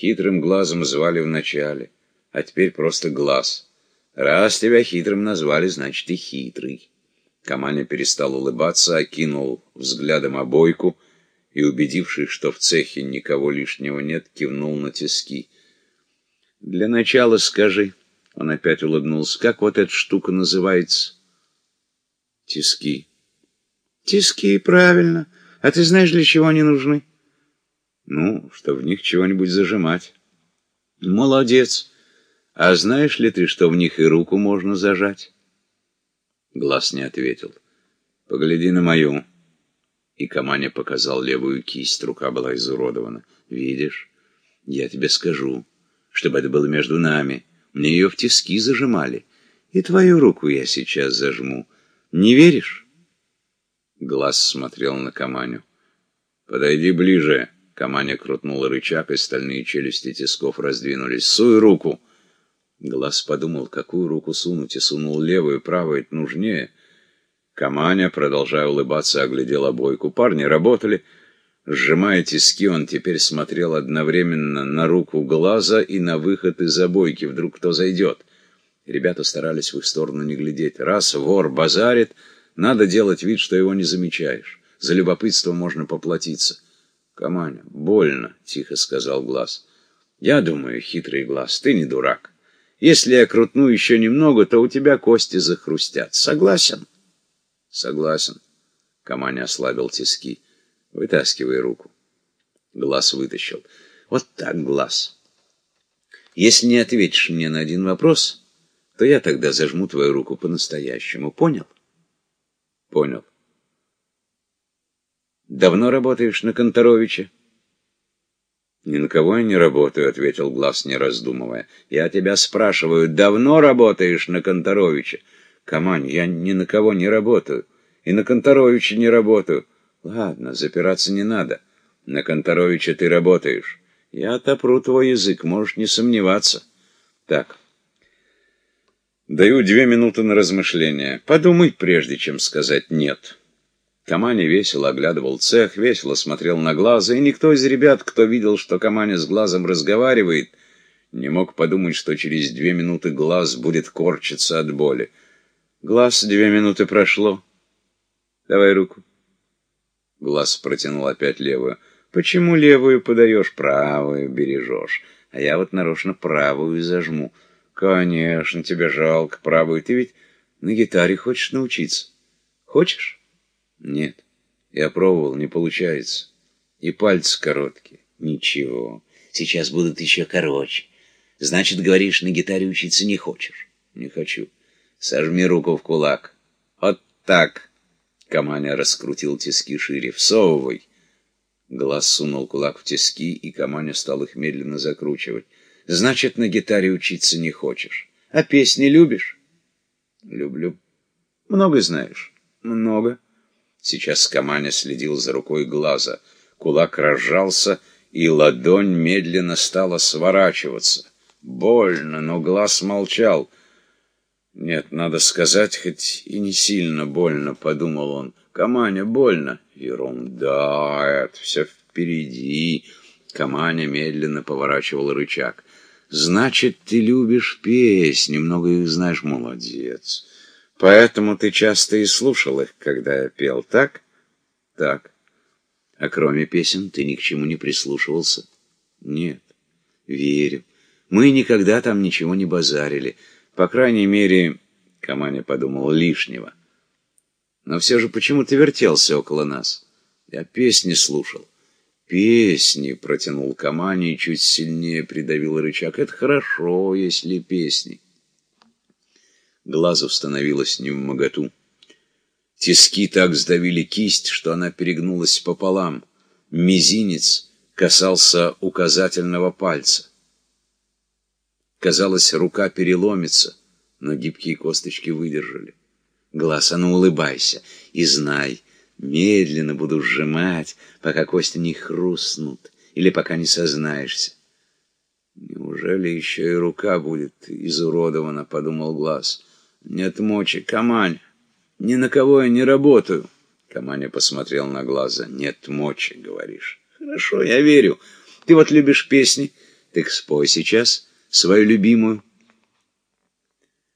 Хитрым глазом звали вначале, а теперь просто глаз. Раз тебя хитрым назвали, значит и хитрый. Каманя перестал улыбаться, окинул взглядом обойку и, убедившись, что в цехе никого лишнего нет, кивнул на тиски. «Для начала скажи», — он опять улыбнулся, — «как вот эта штука называется?» «Тиски». «Тиски, правильно. А ты знаешь, для чего они нужны?» «Ну, что в них чего-нибудь зажимать». «Молодец. А знаешь ли ты, что в них и руку можно зажать?» Глаз не ответил. «Погляди на мою». И Каманя показал левую кисть, рука была изуродована. «Видишь? Я тебе скажу, чтобы это было между нами. Мне ее в тиски зажимали. И твою руку я сейчас зажму. Не веришь?» Глаз смотрел на Каманю. «Подойди ближе». Каманя крутнула рычаг, и стальные челюсти тисков раздвинулись. «Суй руку!» Глаз подумал, какую руку сунуть, и сунул левую, правую, это нужнее. Каманя, продолжая улыбаться, оглядел обойку. Парни работали. Сжимая тиски, он теперь смотрел одновременно на руку глаза и на выход из обойки. Вдруг кто зайдет. Ребята старались в их сторону не глядеть. Раз вор базарит, надо делать вид, что его не замечаешь. За любопытство можно поплатиться. «Каманя, больно», — тихо сказал Глаз. «Я думаю, хитрый Глаз, ты не дурак». Если я крутну еще немного, то у тебя кости захрустят. Согласен? Согласен. Каманя ослабил тиски. Вытаскивай руку. Глаз вытащил. Вот так, глаз. Если не ответишь мне на один вопрос, то я тогда зажму твою руку по-настоящему. Понял? Понял. Давно работаешь на Конторовича? «Ни на кого я не работаю», — ответил Глаз, не раздумывая. «Я тебя спрашиваю, давно работаешь на Конторовича?» «Камань, я ни на кого не работаю. И на Конторовича не работаю». «Ладно, запираться не надо. На Конторовича ты работаешь. Я отопру твой язык, можешь не сомневаться». «Так». «Даю две минуты на размышление. Подумай, прежде чем сказать «нет». Камани весело оглядывал цех, весело смотрел на глаза, и никто из ребят, кто видел, что Камани с глазом разговаривает, не мог подумать, что через две минуты глаз будет корчиться от боли. Глаз две минуты прошло. Давай руку. Глаз протянул опять левую. Почему левую подаешь, правую бережешь? А я вот нарочно правую зажму. Конечно, тебе жалко правую. Ты ведь на гитаре хочешь научиться? Хочешь? Нет, я пробовал, не получается. И пальцы короткие. Ничего, сейчас будут еще короче. Значит, говоришь, на гитаре учиться не хочешь? Не хочу. Сожми руку в кулак. Вот так. Каманя раскрутил тиски шире. Всовывай. Глаз сунул кулак в тиски, и Каманя стал их медленно закручивать. Значит, на гитаре учиться не хочешь. А песни любишь? Люблю. Много знаешь? Много. Сейчас Каманя следил за рукой глаза. Кулак разжался, и ладонь медленно стала сворачиваться. Больно, но глаз молчал. «Нет, надо сказать, хоть и не сильно больно», — подумал он. «Каманя, больно». «Ерунда, это все впереди». Каманя медленно поворачивал рычаг. «Значит, ты любишь песни, много их знаешь, молодец». Поэтому ты часто и слушал их, когда я пел, так? Так. А кроме песен ты ни к чему не прислушивался? Нет. Верю. Мы никогда там ничего не базарили. По крайней мере, Каманя подумал, лишнего. Но все же почему ты вертелся около нас? Я песни слушал. «Песни!» — протянул Камани и чуть сильнее придавил рычаг. «Это хорошо, если песни». Глазу становилось невмоготу. Тиски так сдавили кисть, что она перегнулась пополам. Мизинец касался указательного пальца. Казалось, рука переломится, но гибкие косточки выдержали. Глаз, а ну улыбайся и знай, медленно буду сжимать, пока кости не хрустнут или пока не сознаешься. Неужели еще и рука будет изуродована, подумал Глаз. Нет мочи, Камань. Ни на кого я не работаю. Каманя посмотрел на глаза. Нет мочи, говоришь. Хорошо, я верю. Ты вот любишь песни. Так спой сейчас свою любимую.